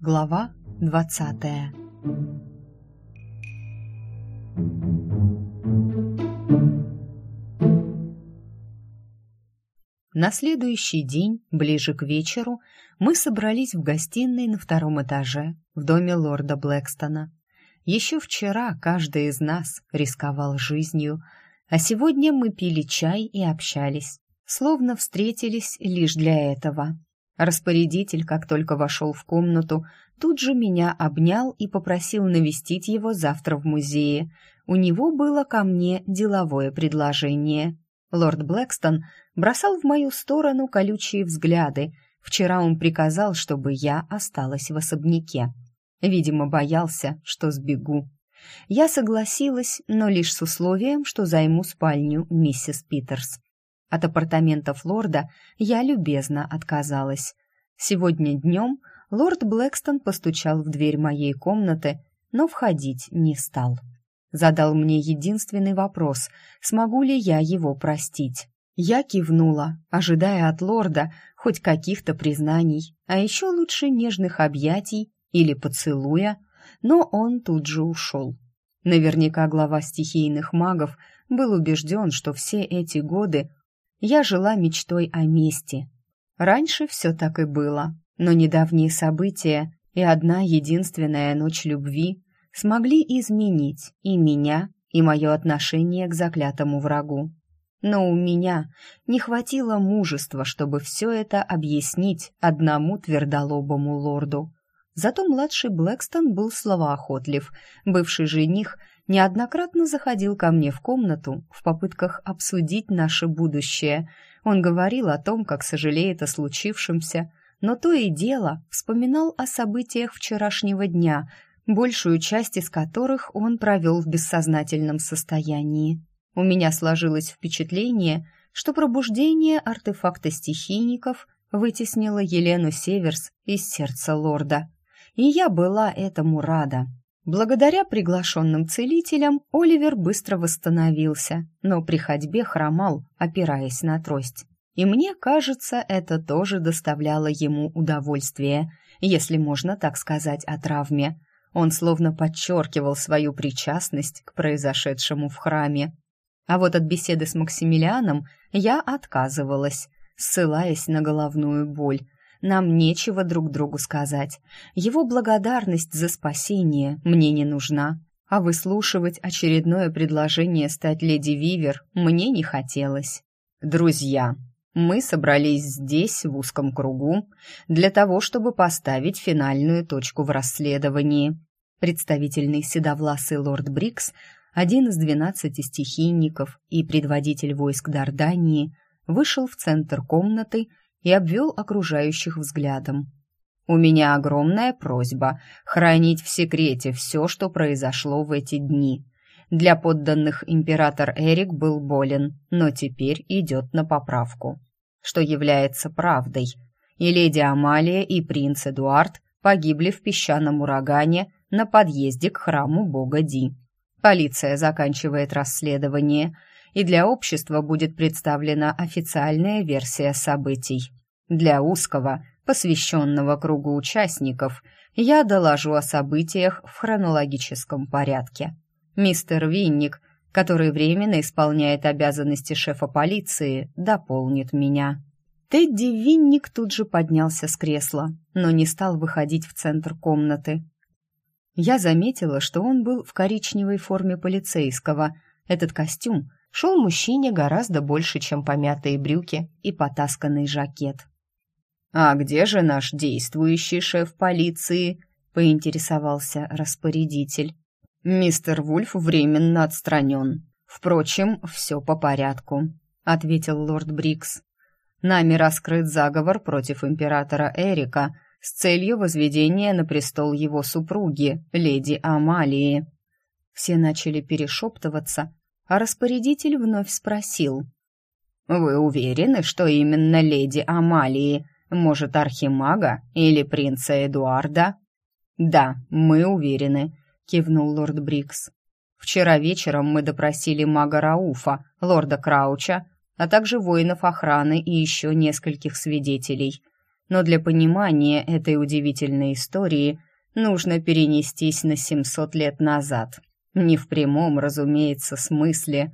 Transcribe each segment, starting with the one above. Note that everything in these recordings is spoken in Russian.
Глава двадцатая На следующий день, ближе к вечеру, мы собрались в гостиной на втором этаже в доме лорда Блэкстона. Еще вчера каждый из нас рисковал жизнью, а сегодня мы пили чай и общались, словно встретились лишь для этого. Распорядитель, как только вошел в комнату, тут же меня обнял и попросил навестить его завтра в музее. У него было ко мне деловое предложение. Лорд Блэкстон бросал в мою сторону колючие взгляды. Вчера он приказал, чтобы я осталась в особняке. Видимо, боялся, что сбегу. Я согласилась, но лишь с условием, что займу спальню миссис Питерс. От апартаментов лорда я любезно отказалась. Сегодня днем лорд Блэкстон постучал в дверь моей комнаты, но входить не стал задал мне единственный вопрос, смогу ли я его простить. Я кивнула, ожидая от лорда хоть каких-то признаний, а еще лучше нежных объятий или поцелуя, но он тут же ушел. Наверняка глава стихийных магов был убежден, что все эти годы я жила мечтой о мести. Раньше все так и было, но недавние события и одна единственная ночь любви смогли изменить и меня, и мое отношение к заклятому врагу. Но у меня не хватило мужества, чтобы все это объяснить одному твердолобому лорду. Зато младший Блэкстон был словоохотлив. Бывший жених неоднократно заходил ко мне в комнату в попытках обсудить наше будущее. Он говорил о том, как сожалеет о случившемся, но то и дело вспоминал о событиях вчерашнего дня, большую часть из которых он провел в бессознательном состоянии. У меня сложилось впечатление, что пробуждение артефакта стихийников вытеснило Елену Северс из сердца лорда. И я была этому рада. Благодаря приглашенным целителям Оливер быстро восстановился, но при ходьбе хромал, опираясь на трость. И мне кажется, это тоже доставляло ему удовольствие, если можно так сказать о травме. Он словно подчеркивал свою причастность к произошедшему в храме. А вот от беседы с Максимилианом я отказывалась, ссылаясь на головную боль. Нам нечего друг другу сказать. Его благодарность за спасение мне не нужна, а выслушивать очередное предложение стать леди Вивер мне не хотелось. Друзья, мы собрались здесь, в узком кругу, для того, чтобы поставить финальную точку в расследовании. Представительный седовласый лорд Брикс, один из двенадцати стихийников и предводитель войск Дардании, вышел в центр комнаты и обвел окружающих взглядом. «У меня огромная просьба хранить в секрете все, что произошло в эти дни. Для подданных император Эрик был болен, но теперь идет на поправку, что является правдой. И леди Амалия, и принц Эдуард погибли в песчаном урагане на подъезде к храму бога Ди. Полиция заканчивает расследование, и для общества будет представлена официальная версия событий. Для узкого, посвященного кругу участников, я доложу о событиях в хронологическом порядке. Мистер Винник, который временно исполняет обязанности шефа полиции, дополнит меня. Тедди Винник тут же поднялся с кресла, но не стал выходить в центр комнаты. Я заметила, что он был в коричневой форме полицейского. Этот костюм шел мужчине гораздо больше, чем помятые брюки и потасканный жакет. «А где же наш действующий шеф полиции?» — поинтересовался распорядитель. «Мистер Вульф временно отстранен. Впрочем, все по порядку», — ответил лорд Брикс. «Нами раскрыт заговор против императора Эрика», с целью возведения на престол его супруги, леди Амалии. Все начали перешептываться, а распорядитель вновь спросил. «Вы уверены, что именно леди Амалии? Может, архимага или принца Эдуарда?» «Да, мы уверены», — кивнул лорд Брикс. Вчера вечером мы допросили мага Рауфа, лорда Крауча, а также воинов охраны и еще нескольких свидетелей. Но для понимания этой удивительной истории нужно перенестись на 700 лет назад. Не в прямом, разумеется, смысле.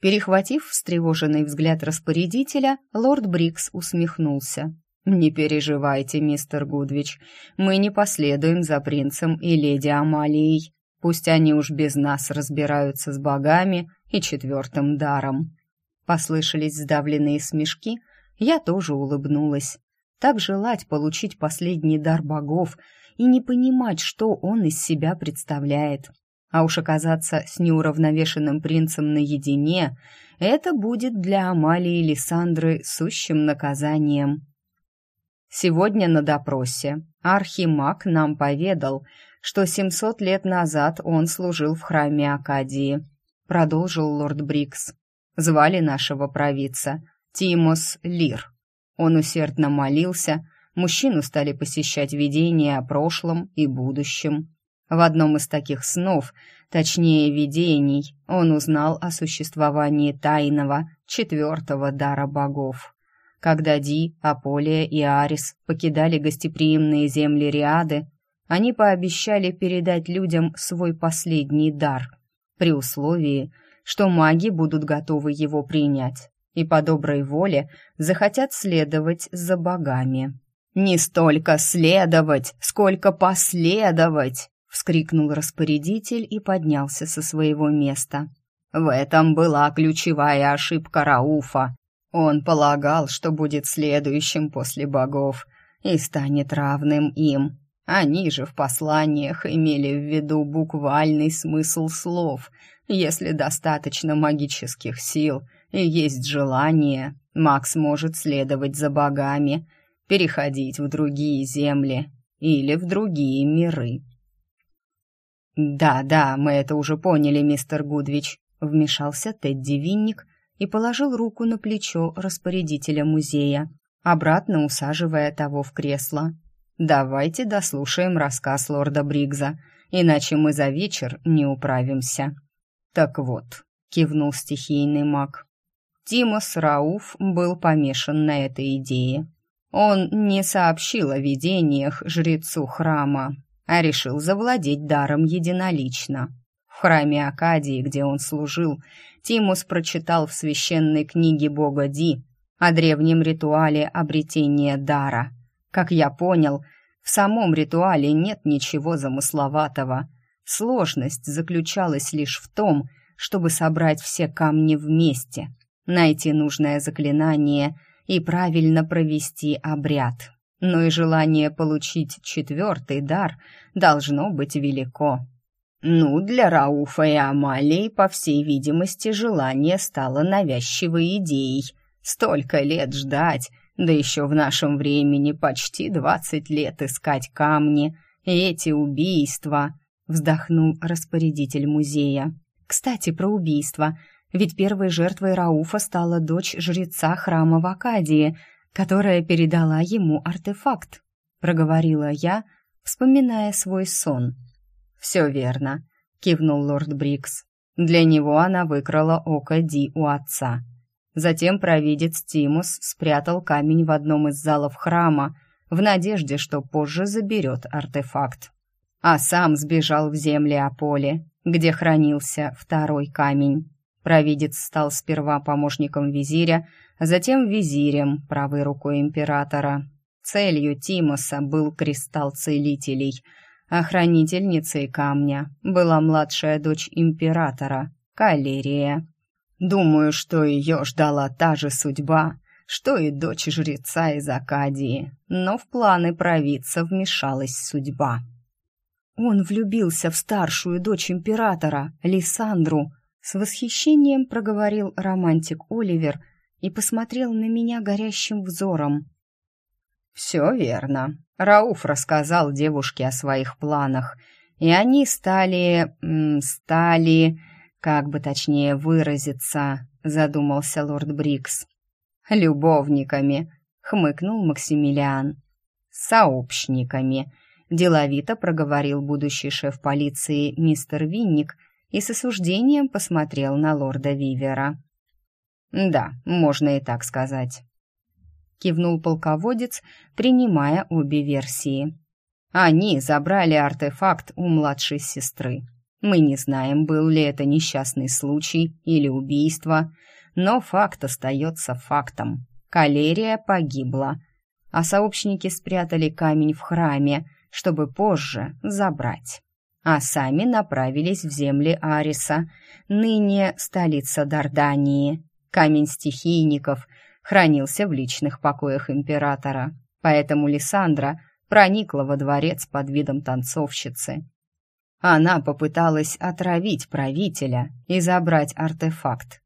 Перехватив встревоженный взгляд распорядителя, лорд Брикс усмехнулся. «Не переживайте, мистер Гудвич, мы не последуем за принцем и леди Амалией. Пусть они уж без нас разбираются с богами и четвертым даром». Послышались сдавленные смешки, я тоже улыбнулась. Так желать получить последний дар богов и не понимать, что он из себя представляет. А уж оказаться с неуравновешенным принцем наедине — это будет для Амалии и Лиссандры сущим наказанием. Сегодня на допросе Архимаг нам поведал, что 700 лет назад он служил в храме Акадии, продолжил лорд Брикс. Звали нашего провидца Тимос Лир. Он усердно молился, мужчину стали посещать видения о прошлом и будущем. В одном из таких снов, точнее видений, он узнал о существовании тайного четвертого дара богов. Когда Ди, Аполия и Арис покидали гостеприимные земли Риады, они пообещали передать людям свой последний дар, при условии, что маги будут готовы его принять и по доброй воле захотят следовать за богами. «Не столько следовать, сколько последовать!» — вскрикнул распорядитель и поднялся со своего места. В этом была ключевая ошибка Рауфа. Он полагал, что будет следующим после богов и станет равным им. Они же в посланиях имели в виду буквальный смысл слов. Если достаточно магических сил и есть желание, маг сможет следовать за богами, переходить в другие земли или в другие миры. «Да-да, мы это уже поняли, мистер Гудвич», — вмешался Тедди Винник и положил руку на плечо распорядителя музея, обратно усаживая того в кресло. Давайте дослушаем рассказ лорда Бригза, иначе мы за вечер не управимся. Так вот, кивнул стихийный маг. Тимос Рауф был помешан на этой идее. Он не сообщил о видениях жрецу храма, а решил завладеть даром единолично. В храме Акадии, где он служил, Тимус прочитал в священной книге бога Ди о древнем ритуале обретения дара. Как я понял, в самом ритуале нет ничего замысловатого. Сложность заключалась лишь в том, чтобы собрать все камни вместе, найти нужное заклинание и правильно провести обряд. Но и желание получить четвертый дар должно быть велико. Ну, для Рауфа и Амалии, по всей видимости, желание стало навязчивой идеей. Столько лет ждать, да еще в нашем времени почти двадцать лет искать камни и эти убийства, вздохнул распорядитель музея. Кстати, про убийства. Ведь первой жертвой Рауфа стала дочь жреца храма в Акадии, которая передала ему артефакт, проговорила я, вспоминая свой сон. «Все верно», — кивнул лорд Брикс. «Для него она выкрала око Ди у отца. Затем провидец Тимус спрятал камень в одном из залов храма в надежде, что позже заберет артефакт. А сам сбежал в земли Аполе, где хранился второй камень. Провидец стал сперва помощником визиря, затем визирем, правой рукой императора. Целью Тимоса был кристалл целителей, а хранительницей камня была младшая дочь императора, Калерия. Думаю, что ее ждала та же судьба, что и дочь жреца из Акадии, но в планы провидца вмешалась судьба. Он влюбился в старшую дочь императора, Лиссандру, с восхищением проговорил романтик Оливер и посмотрел на меня горящим взором. «Все верно. Рауф рассказал девушке о своих планах, и они стали... стали как бы точнее выразиться, задумался лорд Брикс. Любовниками, хмыкнул Максимилиан. Сообщниками, деловито проговорил будущий шеф полиции мистер Винник и с осуждением посмотрел на лорда Вивера. «Да, можно и так сказать», — кивнул полководец, принимая обе версии. «Они забрали артефакт у младшей сестры. Мы не знаем, был ли это несчастный случай или убийство, но факт остается фактом. Калерия погибла, а сообщники спрятали камень в храме, чтобы позже забрать. А сами направились в земли Ариса, ныне столица Дардании. Камень стихийников хранился в личных покоях императора, поэтому Лиссандра проникла во дворец под видом танцовщицы. Она попыталась отравить правителя и забрать артефакт,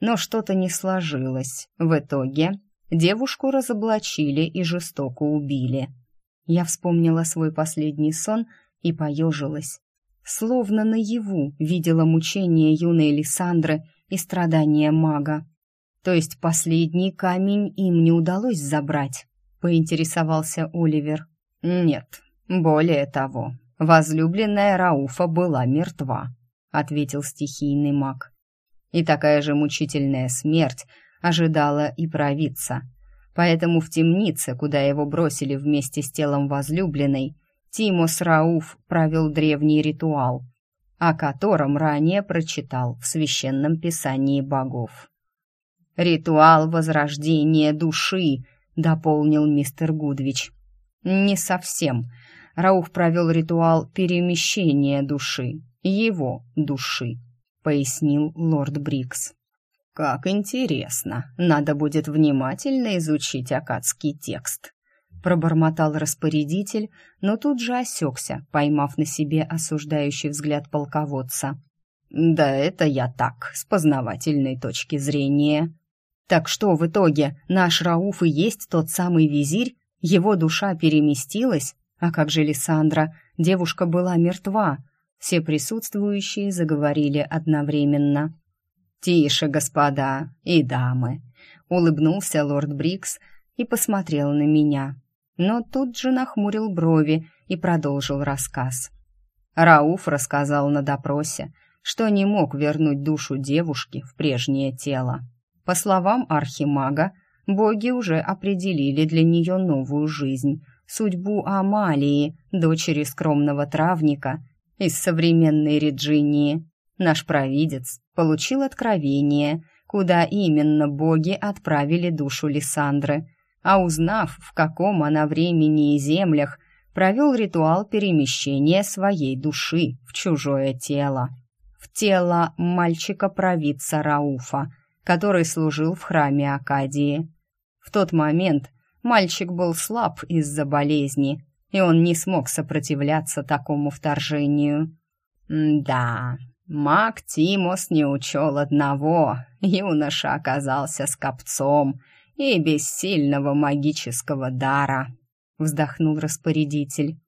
но что-то не сложилось. В итоге девушку разоблачили и жестоко убили. Я вспомнила свой последний сон и поежилась. Словно наяву видела мучения юной Лиссандры и страдания мага. То есть последний камень им не удалось забрать, поинтересовался Оливер. Нет, более того, возлюбленная Рауфа была мертва, ответил стихийный маг. И такая же мучительная смерть ожидала и провидца. Поэтому в темнице, куда его бросили вместе с телом возлюбленной, Тимос Рауф провел древний ритуал, о котором ранее прочитал в священном писании богов. «Ритуал возрождения души», — дополнил мистер Гудвич. «Не совсем. Рауф провел ритуал перемещения души, его души», — пояснил лорд Брикс. «Как интересно! Надо будет внимательно изучить акадский текст», пробормотал распорядитель, но тут же осекся, поймав на себе осуждающий взгляд полководца. «Да это я так, с познавательной точки зрения». «Так что в итоге наш Рауф и есть тот самый визирь? Его душа переместилась? А как же Лиссандра? Девушка была мертва». Все присутствующие заговорили одновременно. «Тише, господа и дамы!» — улыбнулся лорд Брикс и посмотрел на меня но тут же нахмурил брови и продолжил рассказ. Рауф рассказал на допросе, что не мог вернуть душу девушки в прежнее тело. По словам архимага, боги уже определили для нее новую жизнь, судьбу Амалии, дочери скромного травника из современной Реджинии. Наш провидец получил откровение, куда именно боги отправили душу Лиссандры – а узнав, в каком она времени и землях, провел ритуал перемещения своей души в чужое тело. В тело мальчика-провидца Рауфа, который служил в храме Акадии. В тот момент мальчик был слаб из-за болезни, и он не смог сопротивляться такому вторжению. да, маг Тимос не учел одного. Юноша оказался скопцом — и без сильного магического дара», — вздохнул распорядитель.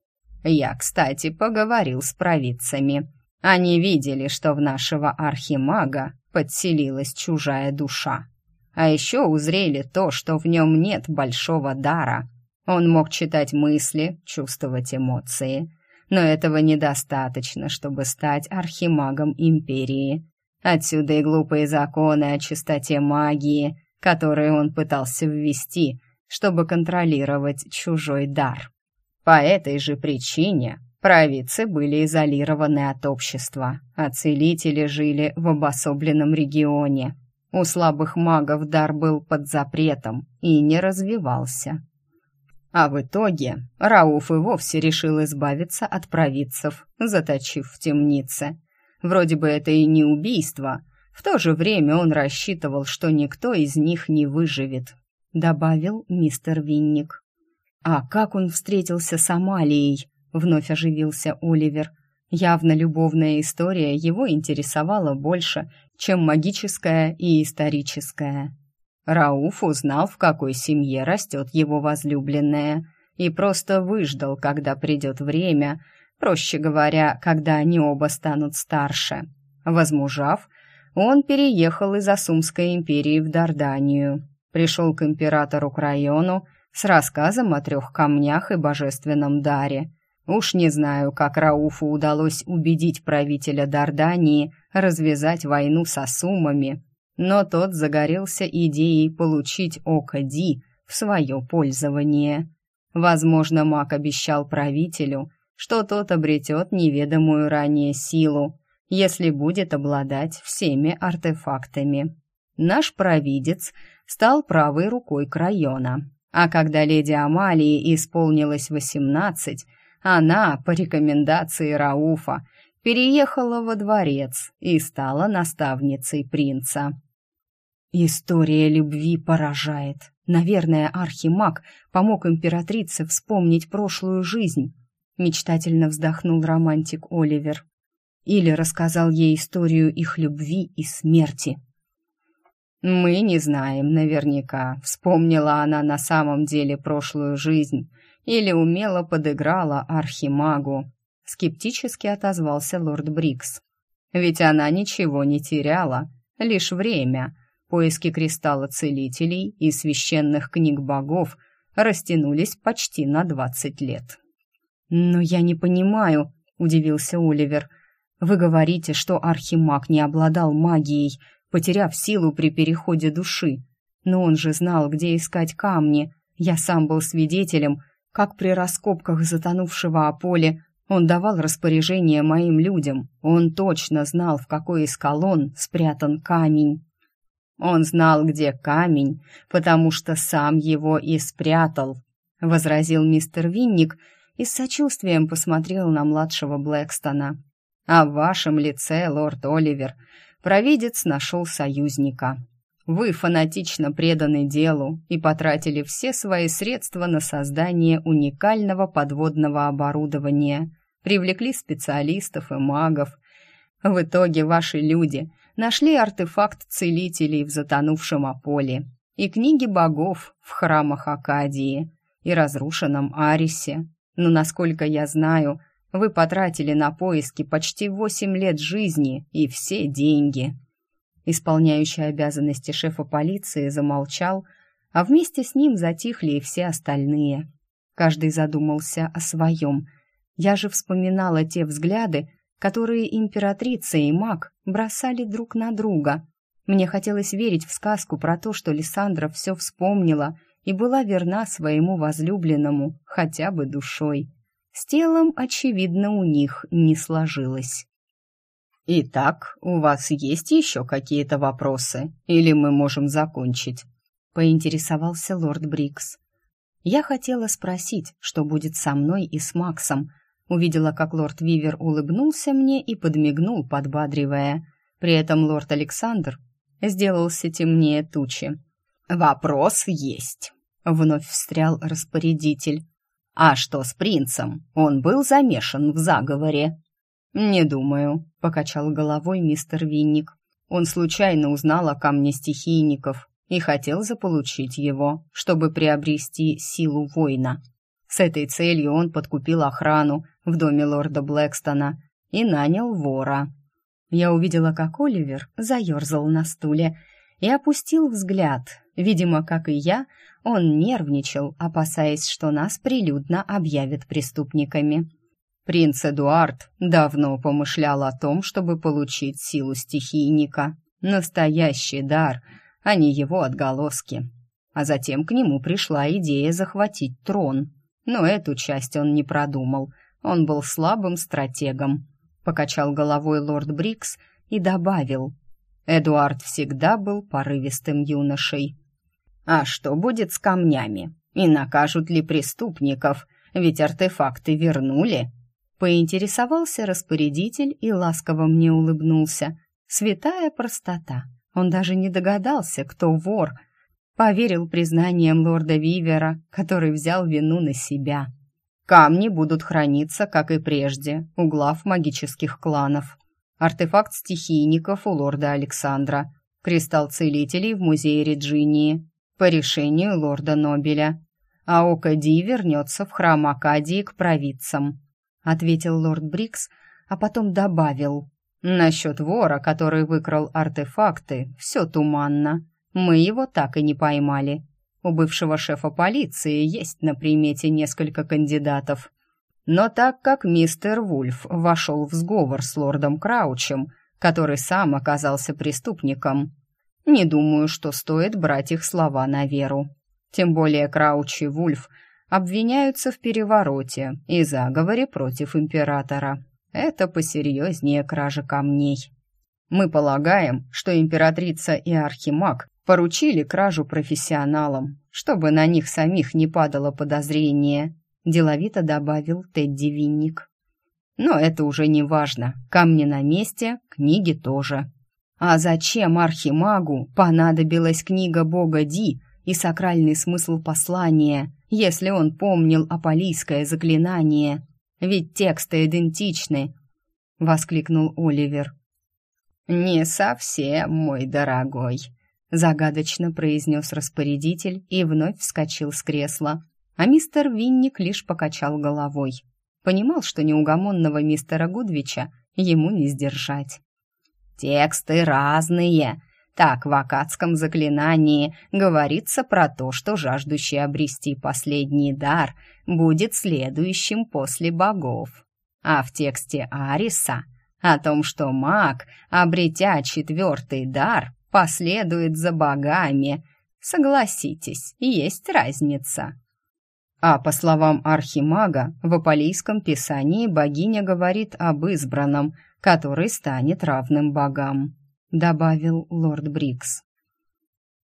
«Я, кстати, поговорил с провидцами. Они видели, что в нашего архимага подселилась чужая душа. А еще узрели то, что в нем нет большого дара. Он мог читать мысли, чувствовать эмоции, но этого недостаточно, чтобы стать архимагом империи. Отсюда и глупые законы о чистоте магии, которые он пытался ввести, чтобы контролировать чужой дар. По этой же причине провидцы были изолированы от общества, а целители жили в обособленном регионе. У слабых магов дар был под запретом и не развивался. А в итоге Рауф и вовсе решил избавиться от провидцев, заточив в темнице. Вроде бы это и не убийство — в то же время он рассчитывал, что никто из них не выживет, добавил мистер Винник. А как он встретился с Амалией? Вновь оживился Оливер. Явно любовная история его интересовала больше, чем магическая и историческая. Рауф узнал, в какой семье растет его возлюбленная, и просто выждал, когда придет время, проще говоря, когда они оба станут старше. Возмужав, он переехал из Асумской империи в Дарданию, пришел к императору Крайону с рассказом о трех камнях и божественном даре. Уж не знаю, как Рауфу удалось убедить правителя Дардании развязать войну с Асумами, но тот загорелся идеей получить Око Ди в свое пользование. Возможно, маг обещал правителю, что тот обретет неведомую ранее силу, если будет обладать всеми артефактами. Наш провидец стал правой рукой Крайона, а когда леди Амалии исполнилось восемнадцать, она, по рекомендации Рауфа, переехала во дворец и стала наставницей принца. История любви поражает. Наверное, архимаг помог императрице вспомнить прошлую жизнь. Мечтательно вздохнул романтик Оливер. Или рассказал ей историю их любви и смерти. Мы не знаем наверняка, вспомнила она на самом деле прошлую жизнь или умело подыграла архимагу. Скептически отозвался лорд Брикс. Ведь она ничего не теряла, лишь время. Поиски кристалла целителей и священных книг богов растянулись почти на двадцать лет. «Но я не понимаю», — удивился Оливер. «Вы говорите, что архимаг не обладал магией, потеряв силу при переходе души. Но он же знал, где искать камни. Я сам был свидетелем, как при раскопках затонувшего Аполе он давал распоряжение моим людям. Он точно знал, в какой из колонн спрятан камень. Он знал, где камень, потому что сам его и спрятал, возразил мистер Винник и с сочувствием посмотрел на младшего Блэкстона. А в вашем лице, лорд Оливер, провидец нашел союзника. Вы фанатично преданы делу и потратили все свои средства на создание уникального подводного оборудования, привлекли специалистов и магов. В итоге ваши люди нашли артефакт целителей в затонувшем Аполе и книги богов в храмах Акадии и разрушенном Арисе. Но, насколько я знаю, вы потратили на поиски почти восемь лет жизни и все деньги. Исполняющий обязанности шефа полиции замолчал, а вместе с ним затихли и все остальные. Каждый задумался о своем. Я же вспоминала те взгляды, которые императрица и маг бросали друг на друга. Мне хотелось верить в сказку про то, что Лиссандра все вспомнила и была верна своему возлюбленному хотя бы душой. С телом, очевидно, у них не сложилось. «Итак, у вас есть еще какие-то вопросы? Или мы можем закончить?» — поинтересовался лорд Брикс. Я хотела спросить, что будет со мной и с Максом. Увидела, как лорд Вивер улыбнулся мне и подмигнул, подбадривая. При этом лорд Александр сделался темнее тучи. «Вопрос есть», — вновь встрял распорядитель. «А что с принцем? Он был замешан в заговоре?» «Не думаю», — покачал головой мистер Винник. Он случайно узнал о камне стихийников и хотел заполучить его, чтобы приобрести силу воина. С этой целью он подкупил охрану в доме лорда Блэкстона и нанял вора. Я увидела, как Оливер заерзал на стуле и опустил взгляд. Видимо, как и я, он нервничал, опасаясь, что нас прилюдно объявят преступниками. Принц Эдуард давно помышлял о том, чтобы получить силу стихийника. Настоящий дар, а не его отголоски. А затем к нему пришла идея захватить трон. Но эту часть он не продумал. Он был слабым стратегом. Покачал головой лорд Брикс и добавил. Эдуард всегда был порывистым юношей. А что будет с камнями? И накажут ли преступников? Ведь артефакты вернули. Поинтересовался распорядитель и ласково мне улыбнулся. Святая простота. Он даже не догадался, кто вор. Поверил признаниям лорда Вивера, который взял вину на себя. Камни будут храниться, как и прежде, у глав магических кланов. Артефакт стихийников у лорда Александра. Кристалл целителей в музее Реджинии. По решению лорда Нобеля. А Ока Ди вернется в храм Акадии к провидцам ответил лорд Брикс, а потом добавил. «Насчет вора, который выкрал артефакты, все туманно. Мы его так и не поймали. У бывшего шефа полиции есть на примете несколько кандидатов. Но так как мистер Вульф вошел в сговор с лордом Краучем, который сам оказался преступником, не думаю, что стоит брать их слова на веру. Тем более Крауч и Вульф обвиняются в перевороте и заговоре против императора. Это посерьезнее кражи камней. Мы полагаем, что императрица и архимаг поручили кражу профессионалам, чтобы на них самих не падало подозрение, деловито добавил Тедди Винник. Но это уже не важно. Камни на месте, книги тоже. А зачем архимагу понадобилась книга бога Ди и сакральный смысл послания, если он помнил апалийское заклинание? Ведь тексты идентичны, воскликнул Оливер. Не совсем, мой дорогой, загадочно произнес распорядитель и вновь вскочил с кресла. А мистер Винник лишь покачал головой. Понимал, что неугомонного мистера Гудвича ему не сдержать. «Тексты разные», так в акадском заклинании говорится про то, что жаждущий обрести последний дар будет следующим после богов. А в тексте Ариса о том, что маг, обретя четвертый дар, последует за богами. Согласитесь, есть разница. А по словам архимага, в апалийском писании богиня говорит об избранном, который станет равным богам добавил лорд Брикс.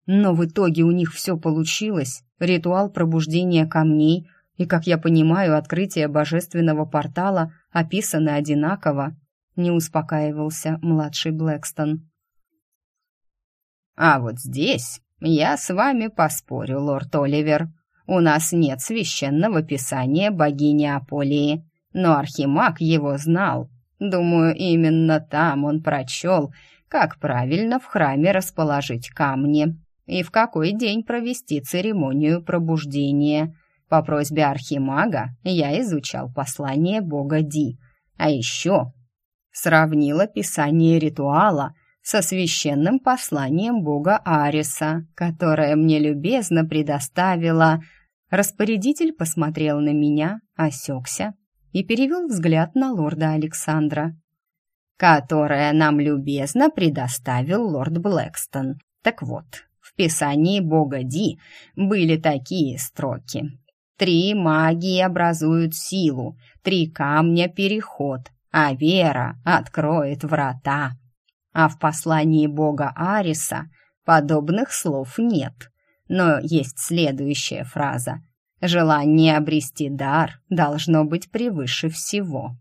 Но в итоге у них все получилось. Ритуал пробуждения камней и, как я понимаю, открытие божественного портала описаны одинаково, не успокаивался младший Блэкстон. А вот здесь я с вами поспорю, лорд Оливер. У нас нет священного писания богини Аполии, но архимаг его знал. Думаю, именно там он прочел как правильно в храме расположить камни и в какой день провести церемонию пробуждения. По просьбе архимага я изучал послание бога Ди, а еще сравнила писание ритуала со священным посланием бога Ариса, которое мне любезно предоставила. Распорядитель посмотрел на меня, осекся и перевел взгляд на лорда Александра которое нам любезно предоставил лорд Блэкстон. Так вот, в писании бога Ди были такие строки. «Три магии образуют силу, три камня — переход, а вера откроет врата». А в послании бога Ариса подобных слов нет. Но есть следующая фраза. «Желание обрести дар должно быть превыше всего».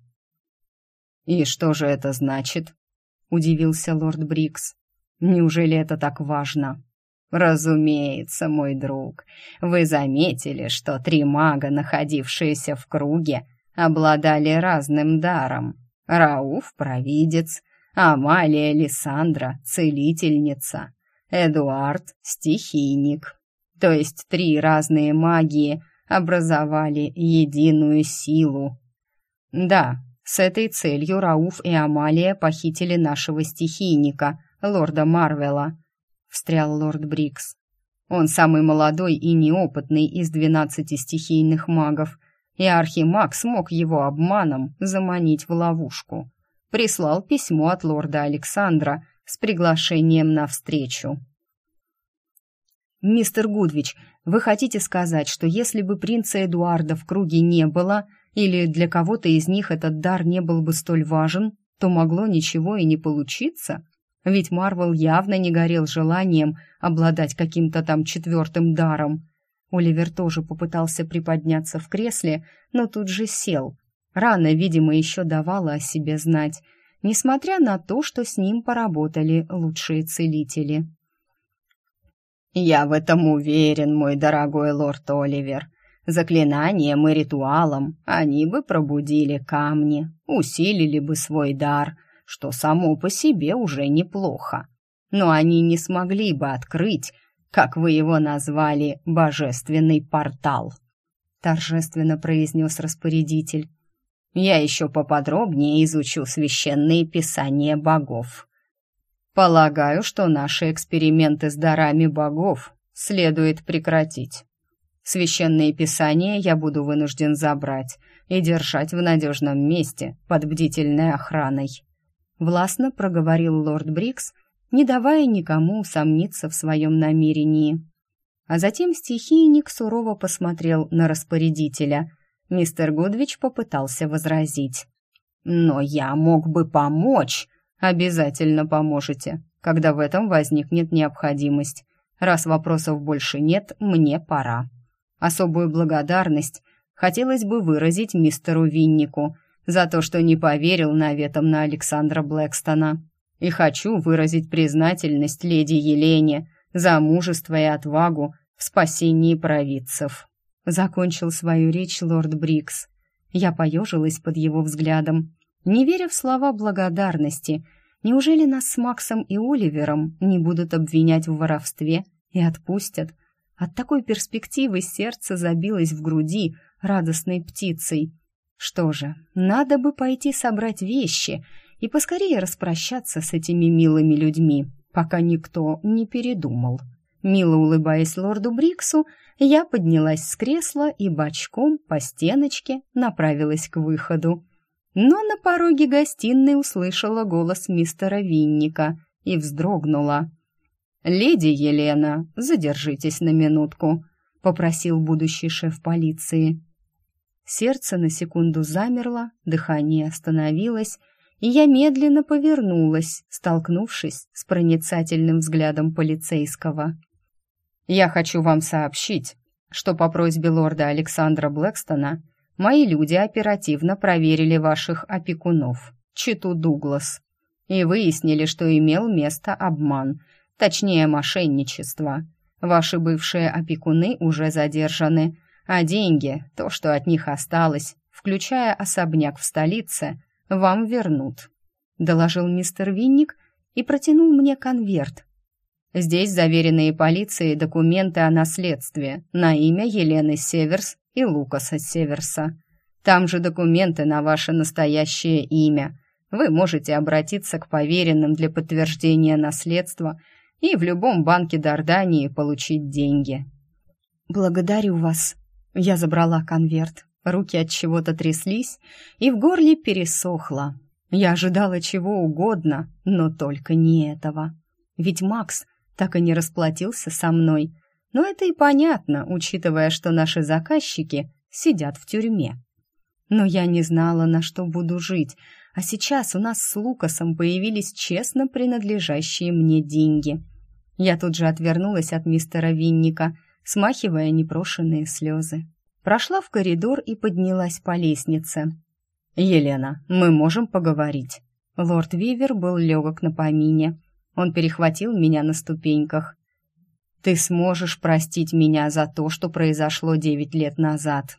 «И что же это значит?» — удивился лорд Брикс. «Неужели это так важно?» «Разумеется, мой друг. Вы заметили, что три мага, находившиеся в круге, обладали разным даром. Рауф — провидец, Амалия Лиссандра — целительница, Эдуард — стихийник. То есть три разные магии образовали единую силу. Да, с этой целью Рауф и Амалия похитили нашего стихийника, лорда Марвела», — встрял лорд Брикс. «Он самый молодой и неопытный из двенадцати стихийных магов, и Архимаг смог его обманом заманить в ловушку. Прислал письмо от лорда Александра с приглашением на встречу». «Мистер Гудвич, вы хотите сказать, что если бы принца Эдуарда в круге не было, или для кого-то из них этот дар не был бы столь важен, то могло ничего и не получиться. Ведь Марвел явно не горел желанием обладать каким-то там четвертым даром. Оливер тоже попытался приподняться в кресле, но тут же сел. Рана, видимо, еще давала о себе знать, несмотря на то, что с ним поработали лучшие целители. «Я в этом уверен, мой дорогой лорд Оливер», Заклинанием и ритуалом они бы пробудили камни, усилили бы свой дар, что само по себе уже неплохо. Но они не смогли бы открыть, как вы его назвали, божественный портал. Торжественно произнес распорядитель. Я еще поподробнее изучу священные писания богов. Полагаю, что наши эксперименты с дарами богов следует прекратить. Священные писания я буду вынужден забрать и держать в надежном месте под бдительной охраной. Властно проговорил лорд Брикс, не давая никому усомниться в своем намерении. А затем стихийник сурово посмотрел на распорядителя. Мистер Гудвич попытался возразить. «Но я мог бы помочь!» «Обязательно поможете, когда в этом возникнет необходимость. Раз вопросов больше нет, мне пора. Особую благодарность хотелось бы выразить мистеру Виннику за то, что не поверил наветам на Александра Блэкстона. И хочу выразить признательность леди Елене за мужество и отвагу в спасении провидцев. Закончил свою речь лорд Брикс. Я поежилась под его взглядом, не веря в слова благодарности. Неужели нас с Максом и Оливером не будут обвинять в воровстве и отпустят? От такой перспективы сердце забилось в груди радостной птицей. Что же, надо бы пойти собрать вещи и поскорее распрощаться с этими милыми людьми, пока никто не передумал. Мило улыбаясь лорду Бриксу, я поднялась с кресла и бочком по стеночке направилась к выходу но на пороге гостиной услышала голос мистера Винника и вздрогнула. «Леди Елена, задержитесь на минутку», — попросил будущий шеф полиции. Сердце на секунду замерло, дыхание остановилось, и я медленно повернулась, столкнувшись с проницательным взглядом полицейского. «Я хочу вам сообщить, что по просьбе лорда Александра Блэкстона мои люди оперативно проверили ваших опекунов, Читу Дуглас, и выяснили, что имел место обман, точнее мошенничество. Ваши бывшие опекуны уже задержаны, а деньги, то, что от них осталось, включая особняк в столице, вам вернут», — доложил мистер Винник и протянул мне конверт. Здесь заверенные полицией документы о наследстве на имя Елены Северс и Лукаса Северса. Там же документы на ваше настоящее имя. Вы можете обратиться к поверенным для подтверждения наследства и в любом банке Дардании получить деньги. Благодарю вас. Я забрала конверт. Руки от чего-то тряслись, и в горле пересохло. Я ожидала чего угодно, но только не этого. Ведь Макс так и не расплатился со мной, но это и понятно, учитывая, что наши заказчики сидят в тюрьме. Но я не знала, на что буду жить, а сейчас у нас с Лукасом появились честно принадлежащие мне деньги. Я тут же отвернулась от мистера Винника, смахивая непрошенные слезы. Прошла в коридор и поднялась по лестнице. «Елена, мы можем поговорить?» Лорд Вивер был легок на помине. Он перехватил меня на ступеньках. Ты сможешь простить меня за то, что произошло девять лет назад.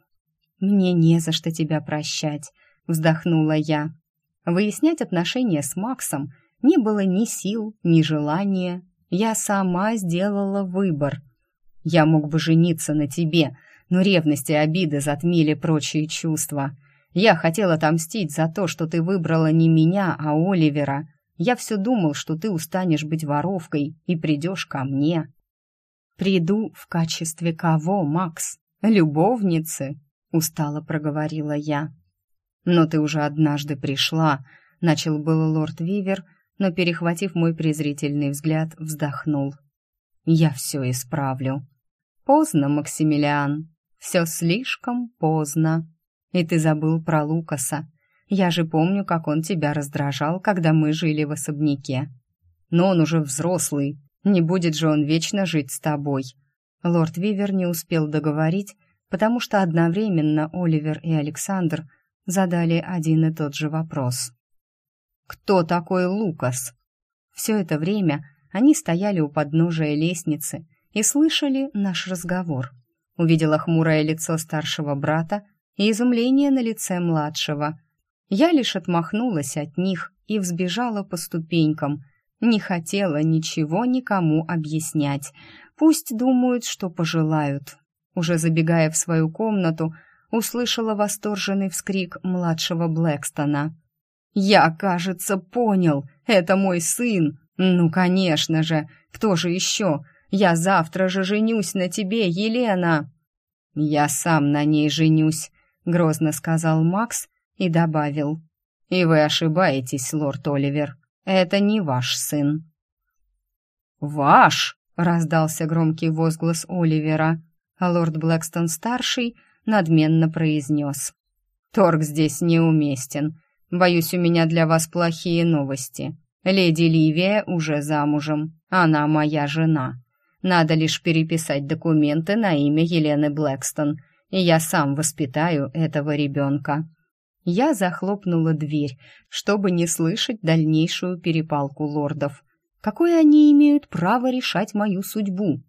Мне не за что тебя прощать, вздохнула я. Выяснять отношения с Максом не было ни сил, ни желания. Я сама сделала выбор. Я мог бы жениться на тебе, но ревность и обиды затмили прочие чувства. Я хотел отомстить за то, что ты выбрала не меня, а Оливера. Я все думал, что ты устанешь быть воровкой и придешь ко мне. «Приду в качестве кого, Макс? Любовницы?» — устало проговорила я. «Но ты уже однажды пришла», — начал был лорд Вивер, но, перехватив мой презрительный взгляд, вздохнул. «Я все исправлю». «Поздно, Максимилиан. Все слишком поздно. И ты забыл про Лукаса. Я же помню, как он тебя раздражал, когда мы жили в особняке. Но он уже взрослый, не будет же он вечно жить с тобой. Лорд Вивер не успел договорить, потому что одновременно Оливер и Александр задали один и тот же вопрос. «Кто такой Лукас?» Все это время они стояли у подножия лестницы и слышали наш разговор. Увидела хмурое лицо старшего брата и изумление на лице младшего. Я лишь отмахнулась от них и взбежала по ступенькам – не хотела ничего никому объяснять. Пусть думают, что пожелают. Уже забегая в свою комнату, услышала восторженный вскрик младшего Блэкстона. «Я, кажется, понял. Это мой сын. Ну, конечно же. Кто же еще? Я завтра же женюсь на тебе, Елена!» «Я сам на ней женюсь», —— грозно сказал Макс и добавил. «И вы ошибаетесь, лорд Оливер. Это не ваш сын». «Ваш!» — раздался громкий возглас Оливера, а лорд Блэкстон-старший надменно произнес. «Торг здесь неуместен. Боюсь, у меня для вас плохие новости. Леди Ливия уже замужем. Она моя жена. Надо лишь переписать документы на имя Елены Блэкстон, и я сам воспитаю этого ребенка». Я захлопнула дверь, чтобы не слышать дальнейшую перепалку лордов. Какое они имеют право решать мою судьбу?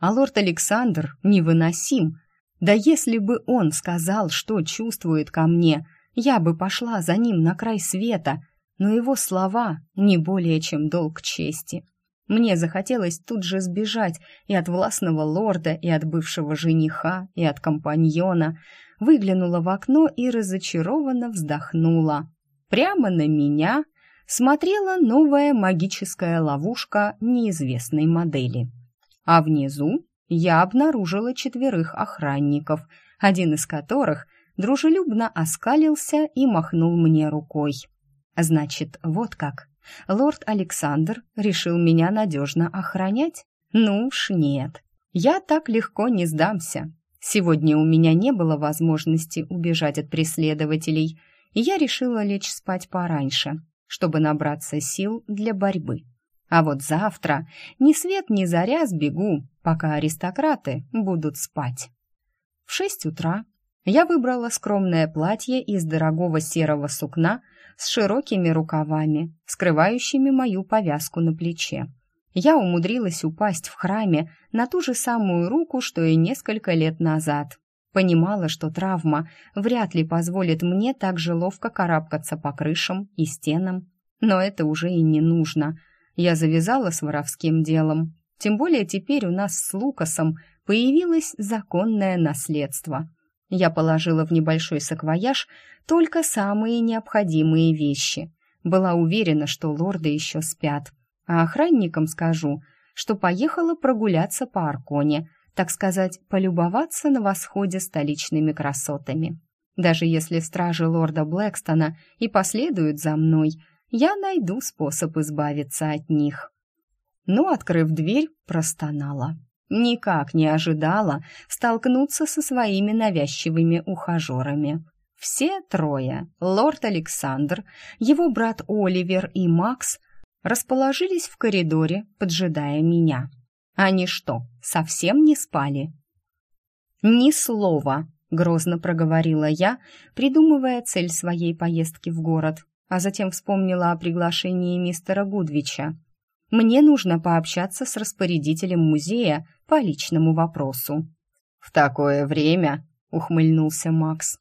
А лорд Александр невыносим. Да если бы он сказал, что чувствует ко мне, я бы пошла за ним на край света, но его слова не более чем долг чести. Мне захотелось тут же сбежать и от властного лорда, и от бывшего жениха, и от компаньона. Выглянула в окно и разочарованно вздохнула. Прямо на меня смотрела новая магическая ловушка неизвестной модели. А внизу я обнаружила четверых охранников, один из которых дружелюбно оскалился и махнул мне рукой. Значит, вот как. Лорд Александр решил меня надежно охранять? Ну уж нет. Я так легко не сдамся. Сегодня у меня не было возможности убежать от преследователей, и я решила лечь спать пораньше, чтобы набраться сил для борьбы. А вот завтра ни свет ни заря сбегу, пока аристократы будут спать. В шесть утра я выбрала скромное платье из дорогого серого сукна с широкими рукавами, скрывающими мою повязку на плече. Я умудрилась упасть в храме на ту же самую руку, что и несколько лет назад. Понимала, что травма вряд ли позволит мне так же ловко карабкаться по крышам и стенам. Но это уже и не нужно. Я завязала с воровским делом. Тем более теперь у нас с Лукасом появилось законное наследство — я положила в небольшой саквояж только самые необходимые вещи. Была уверена, что лорды еще спят. А охранникам скажу, что поехала прогуляться по Арконе, так сказать, полюбоваться на восходе столичными красотами. Даже если стражи лорда Блэкстона и последуют за мной, я найду способ избавиться от них. Но, открыв дверь, простонала. Никак не ожидала столкнуться со своими навязчивыми ухажерами. Все трое, лорд Александр, его брат Оливер и Макс, расположились в коридоре, поджидая меня. Они что, совсем не спали? «Ни слова», — грозно проговорила я, придумывая цель своей поездки в город, а затем вспомнила о приглашении мистера Гудвича. Мне нужно пообщаться с распорядителем музея по личному вопросу. В такое время, ухмыльнулся Макс.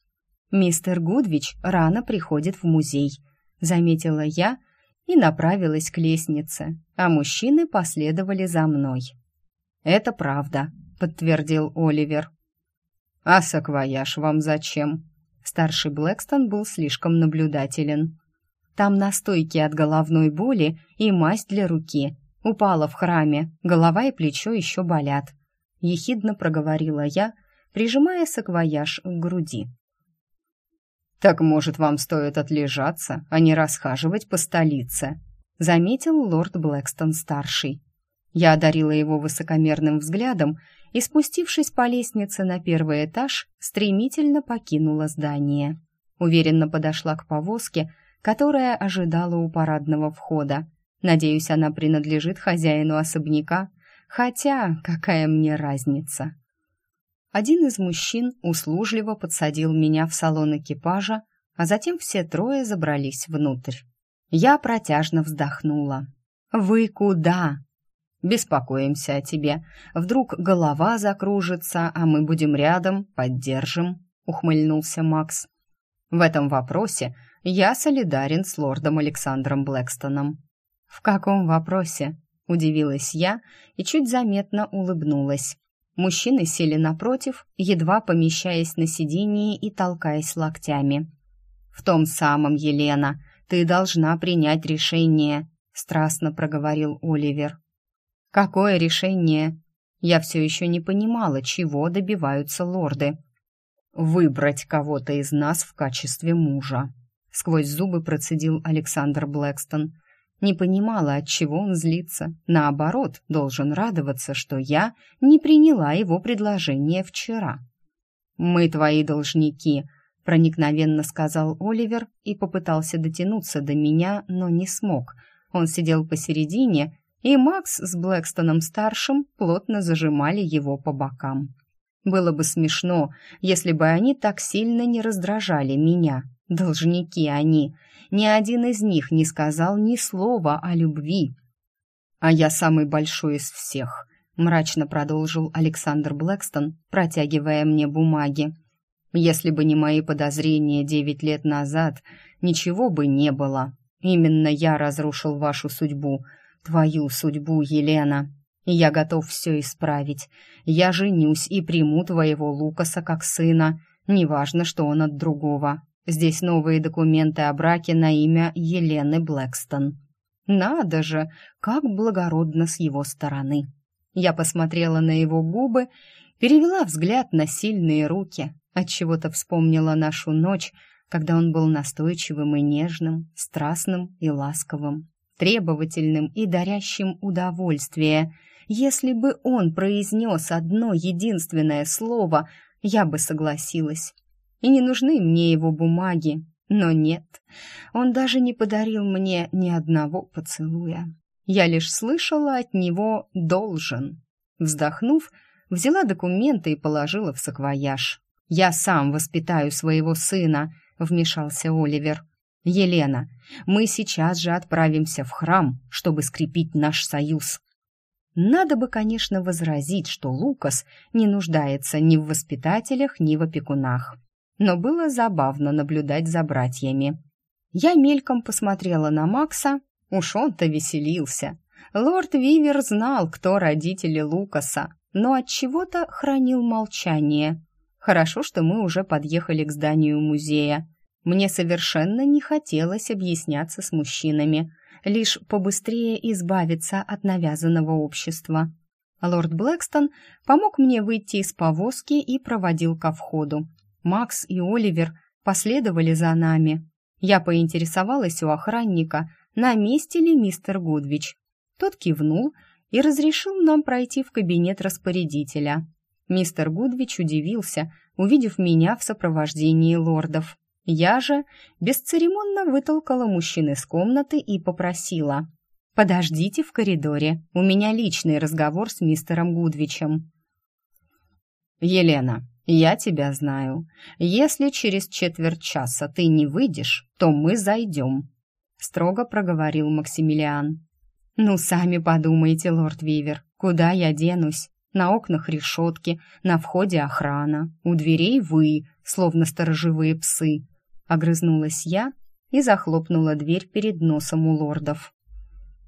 Мистер Гудвич рано приходит в музей, заметила я и направилась к лестнице, а мужчины последовали за мной. Это правда, подтвердил Оливер. А саквояж вам зачем? Старший Блэкстон был слишком наблюдателен. Там настойки от головной боли и мазь для руки. Упала в храме, голова и плечо еще болят. Ехидно проговорила я, прижимая саквояж к груди. «Так, может, вам стоит отлежаться, а не расхаживать по столице», заметил лорд Блэкстон-старший. Я одарила его высокомерным взглядом и, спустившись по лестнице на первый этаж, стремительно покинула здание. Уверенно подошла к повозке, которая ожидала у парадного входа. Надеюсь, она принадлежит хозяину особняка, хотя какая мне разница. Один из мужчин услужливо подсадил меня в салон экипажа, а затем все трое забрались внутрь. Я протяжно вздохнула. «Вы куда?» «Беспокоимся о тебе. Вдруг голова закружится, а мы будем рядом, поддержим», — ухмыльнулся Макс. «В этом вопросе я солидарен с лордом Александром Блэкстоном». «В каком вопросе?» – удивилась я и чуть заметно улыбнулась. Мужчины сели напротив, едва помещаясь на сидении и толкаясь локтями. «В том самом, Елена, ты должна принять решение», – страстно проговорил Оливер. «Какое решение?» Я все еще не понимала, чего добиваются лорды. выбрать кого-то из нас в качестве мужа. Сквозь зубы процедил Александр Блэкстон. Не понимала, от чего он злится. Наоборот, должен радоваться, что я не приняла его предложение вчера. «Мы твои должники», — проникновенно сказал Оливер и попытался дотянуться до меня, но не смог. Он сидел посередине, и Макс с Блэкстоном-старшим плотно зажимали его по бокам. Было бы смешно, если бы они так сильно не раздражали меня. Должники они. Ни один из них не сказал ни слова о любви. «А я самый большой из всех», — мрачно продолжил Александр Блэкстон, протягивая мне бумаги. «Если бы не мои подозрения девять лет назад, ничего бы не было. Именно я разрушил вашу судьбу, твою судьбу, Елена я готов все исправить. Я женюсь и приму твоего Лукаса как сына, неважно, что он от другого. Здесь новые документы о браке на имя Елены Блэкстон. Надо же, как благородно с его стороны. Я посмотрела на его губы, перевела взгляд на сильные руки, отчего-то вспомнила нашу ночь, когда он был настойчивым и нежным, страстным и ласковым, требовательным и дарящим удовольствие — если бы он произнес одно единственное слово, я бы согласилась. И не нужны мне его бумаги, но нет, он даже не подарил мне ни одного поцелуя. Я лишь слышала от него «должен». Вздохнув, взяла документы и положила в саквояж. «Я сам воспитаю своего сына», — вмешался Оливер. «Елена, мы сейчас же отправимся в храм, чтобы скрепить наш союз. Надо бы, конечно, возразить, что Лукас не нуждается ни в воспитателях, ни в опекунах. Но было забавно наблюдать за братьями. Я мельком посмотрела на Макса, уж он-то веселился. Лорд Вивер знал, кто родители Лукаса, но от чего-то хранил молчание. Хорошо, что мы уже подъехали к зданию музея. Мне совершенно не хотелось объясняться с мужчинами – лишь побыстрее избавиться от навязанного общества. Лорд Блэкстон помог мне выйти из повозки и проводил ко входу. Макс и Оливер последовали за нами. Я поинтересовалась у охранника, на месте ли мистер Гудвич. Тот кивнул и разрешил нам пройти в кабинет распорядителя. Мистер Гудвич удивился, увидев меня в сопровождении лордов. Я же бесцеремонно вытолкала мужчин из комнаты и попросила. «Подождите в коридоре, у меня личный разговор с мистером Гудвичем». «Елена, я тебя знаю. Если через четверть часа ты не выйдешь, то мы зайдем», — строго проговорил Максимилиан. «Ну, сами подумайте, лорд Вивер, куда я денусь? На окнах решетки, на входе охрана, у дверей вы, словно сторожевые псы. Огрызнулась я и захлопнула дверь перед носом у лордов.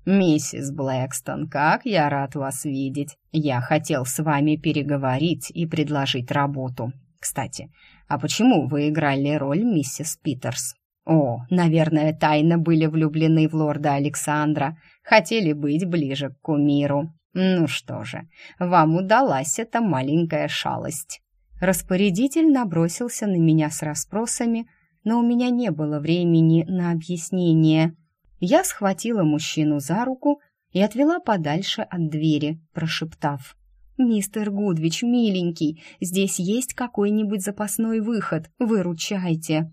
«Миссис Блэкстон, как я рад вас видеть. Я хотел с вами переговорить и предложить работу. Кстати, а почему вы играли роль миссис Питерс? О, наверное, тайно были влюблены в лорда Александра, хотели быть ближе к кумиру. Ну что же, вам удалась эта маленькая шалость». Распорядитель набросился на меня с расспросами, но у меня не было времени на объяснение. Я схватила мужчину за руку и отвела подальше от двери, прошептав. «Мистер Гудвич, миленький, здесь есть какой-нибудь запасной выход, выручайте».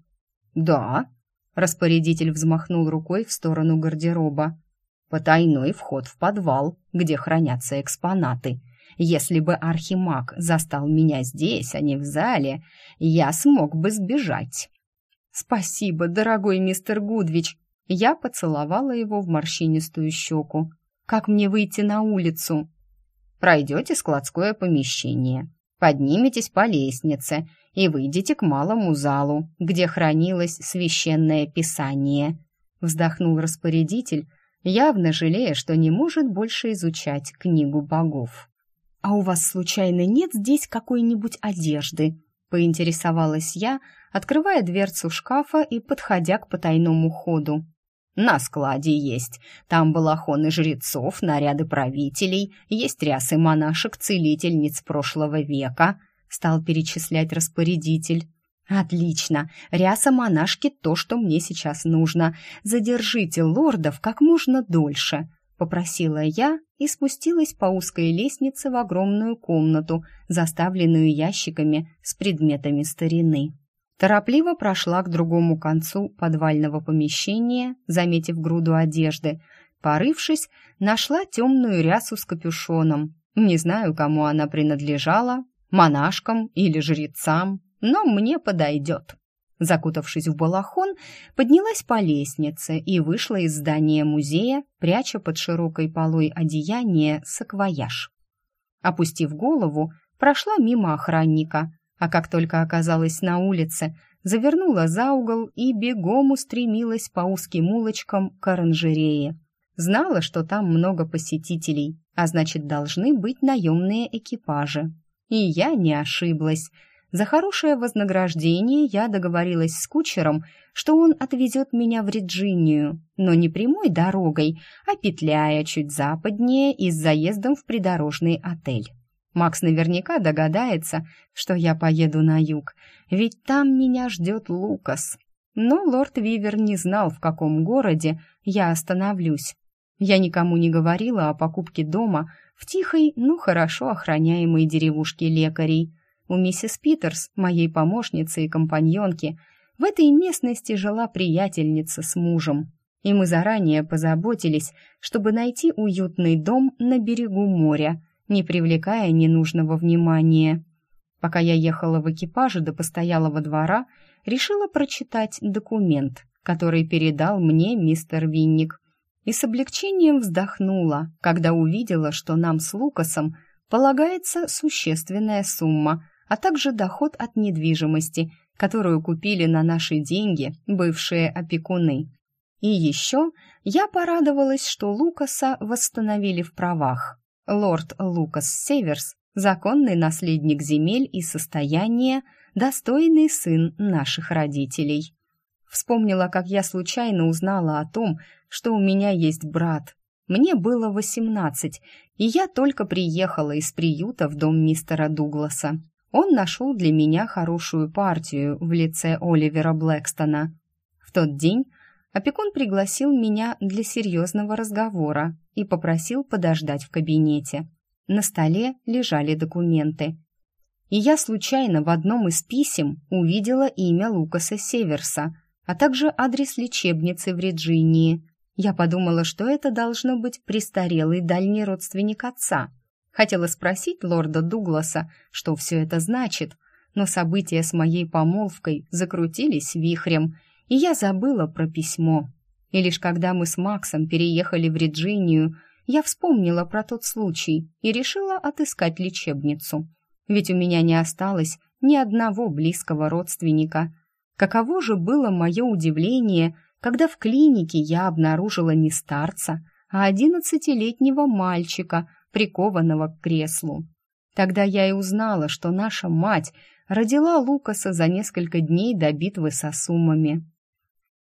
«Да», — распорядитель взмахнул рукой в сторону гардероба. «Потайной вход в подвал, где хранятся экспонаты. Если бы архимаг застал меня здесь, а не в зале, я смог бы сбежать». «Спасибо, дорогой мистер Гудвич!» Я поцеловала его в морщинистую щеку. «Как мне выйти на улицу?» «Пройдете складское помещение, подниметесь по лестнице и выйдете к малому залу, где хранилось священное писание», вздохнул распорядитель, явно жалея, что не может больше изучать книгу богов. «А у вас, случайно, нет здесь какой-нибудь одежды?» Поинтересовалась я, открывая дверцу шкафа и подходя к потайному ходу. «На складе есть. Там балахоны жрецов, наряды правителей, есть рясы монашек-целительниц прошлого века», стал перечислять распорядитель. «Отлично! Ряса монашки — то, что мне сейчас нужно. Задержите лордов как можно дольше», — попросила я и спустилась по узкой лестнице в огромную комнату, заставленную ящиками с предметами старины. Торопливо прошла к другому концу подвального помещения, заметив груду одежды. Порывшись, нашла темную рясу с капюшоном. Не знаю, кому она принадлежала, монашкам или жрецам, но мне подойдет. Закутавшись в балахон, поднялась по лестнице и вышла из здания музея, пряча под широкой полой одеяние саквояж. Опустив голову, прошла мимо охранника, а как только оказалась на улице, завернула за угол и бегом устремилась по узким улочкам к оранжерее. Знала, что там много посетителей, а значит, должны быть наемные экипажи. И я не ошиблась — за хорошее вознаграждение я договорилась с кучером, что он отвезет меня в Вирджинию, но не прямой дорогой, а петляя чуть западнее и с заездом в придорожный отель. Макс наверняка догадается, что я поеду на юг, ведь там меня ждет Лукас. Но лорд Вивер не знал, в каком городе я остановлюсь. Я никому не говорила о покупке дома в тихой, ну хорошо охраняемой деревушке лекарей – у миссис Питерс, моей помощницы и компаньонки, в этой местности жила приятельница с мужем, и мы заранее позаботились, чтобы найти уютный дом на берегу моря, не привлекая ненужного внимания. Пока я ехала в экипаже до постоялого двора, решила прочитать документ, который передал мне мистер Винник, и с облегчением вздохнула, когда увидела, что нам с Лукасом полагается существенная сумма, а также доход от недвижимости, которую купили на наши деньги бывшие опекуны. И еще я порадовалась, что Лукаса восстановили в правах. Лорд Лукас Северс – законный наследник земель и состояния, достойный сын наших родителей. Вспомнила, как я случайно узнала о том, что у меня есть брат. Мне было восемнадцать, и я только приехала из приюта в дом мистера Дугласа он нашел для меня хорошую партию в лице Оливера Блэкстона. В тот день опекун пригласил меня для серьезного разговора и попросил подождать в кабинете. На столе лежали документы. И я случайно в одном из писем увидела имя Лукаса Северса, а также адрес лечебницы в Реджинии. Я подумала, что это должно быть престарелый дальний родственник отца – Хотела спросить лорда Дугласа, что все это значит, но события с моей помолвкой закрутились вихрем, и я забыла про письмо. И лишь когда мы с Максом переехали в Вирджинию, я вспомнила про тот случай и решила отыскать лечебницу. Ведь у меня не осталось ни одного близкого родственника. Каково же было мое удивление, когда в клинике я обнаружила не старца, а одиннадцатилетнего мальчика – прикованного к креслу. Тогда я и узнала, что наша мать родила Лукаса за несколько дней до битвы со суммами.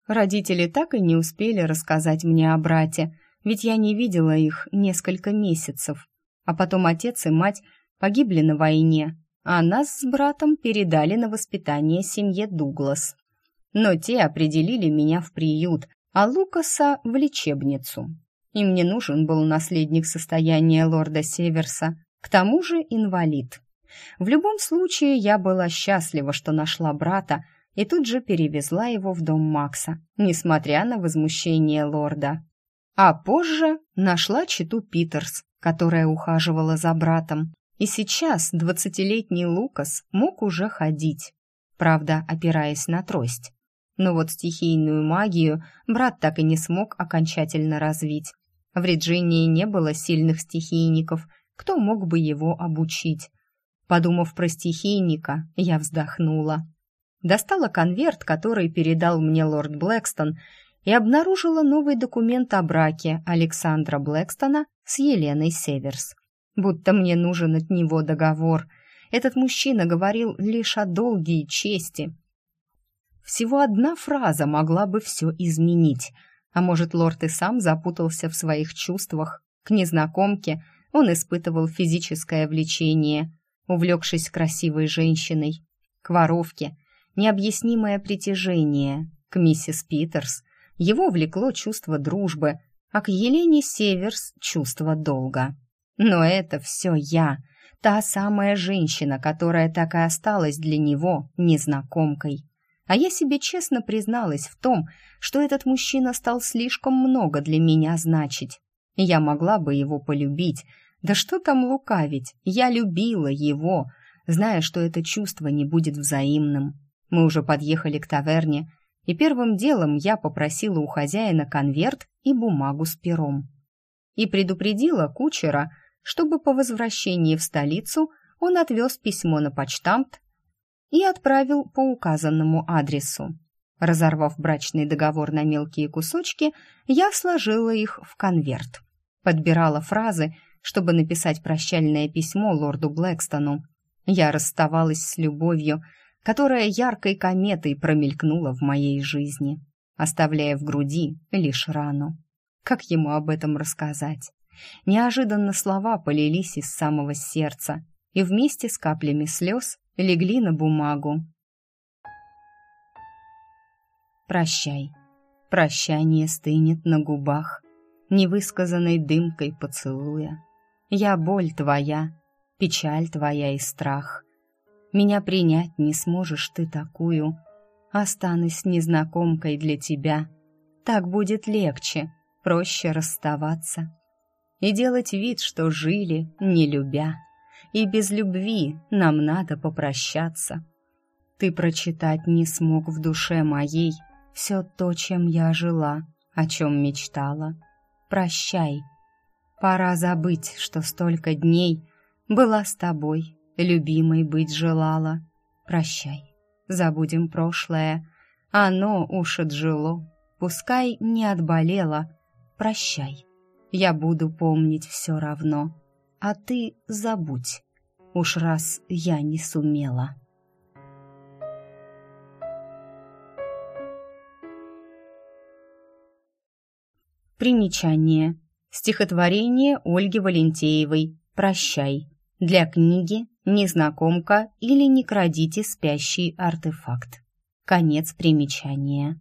Родители так и не успели рассказать мне о брате, ведь я не видела их несколько месяцев. А потом отец и мать погибли на войне, а нас с братом передали на воспитание семье Дуглас. Но те определили меня в приют, а Лукаса в лечебницу и мне нужен был наследник состояния лорда Северса, к тому же инвалид. В любом случае, я была счастлива, что нашла брата, и тут же перевезла его в дом Макса, несмотря на возмущение лорда. А позже нашла читу Питерс, которая ухаживала за братом. И сейчас двадцатилетний Лукас мог уже ходить, правда, опираясь на трость. Но вот стихийную магию брат так и не смог окончательно развить. В Вирджинии не было сильных стихийников, кто мог бы его обучить. Подумав про стихийника, я вздохнула. Достала конверт, который передал мне лорд Блэкстон, и обнаружила новый документ о браке Александра Блэкстона с Еленой Северс. Будто мне нужен от него договор. Этот мужчина говорил лишь о долге и чести. Всего одна фраза могла бы все изменить — а может, лорд и сам запутался в своих чувствах. К незнакомке он испытывал физическое влечение. увлекшись красивой женщиной, к воровке, необъяснимое притяжение, к миссис Питерс, его влекло чувство дружбы, а к Елене Северс чувство долга. Но это все я, та самая женщина, которая так и осталась для него незнакомкой. А я себе честно призналась в том, что этот мужчина стал слишком много для меня значить. Я могла бы его полюбить, да что там лукавить, я любила его, зная, что это чувство не будет взаимным. Мы уже подъехали к таверне, и первым делом я попросила у хозяина конверт и бумагу с пером. И предупредила кучера, чтобы по возвращении в столицу он отвез письмо на почтамт и отправил по указанному адресу. Разорвав брачный договор на мелкие кусочки, я сложила их в конверт. Подбирала фразы, чтобы написать прощальное письмо лорду Блэкстону. Я расставалась с любовью, которая яркой кометой промелькнула в моей жизни, оставляя в груди лишь рану. Как ему об этом рассказать? Неожиданно слова полились из самого сердца и вместе с каплями слез легли на бумагу. Прощай. Прощание стынет на губах, невысказанной дымкой поцелуя. Я боль твоя, печаль твоя и страх. Меня принять не сможешь ты такую. Останусь незнакомкой для тебя. Так будет легче, проще расставаться. И делать вид, что жили, не любя. И без любви нам надо попрощаться. Ты прочитать не смог в душе моей все то, чем я жила, о чем мечтала. Прощай. Пора забыть, что столько дней была с тобой, любимой быть желала. Прощай. Забудем прошлое. Оно уж отжило, пускай не отболело. Прощай. Я буду помнить все равно. А ты забудь. Уж раз я не сумела. Примечание. Стихотворение Ольги Валентеевой «Прощай». Для книги «Незнакомка» или «Не крадите спящий артефакт». Конец примечания.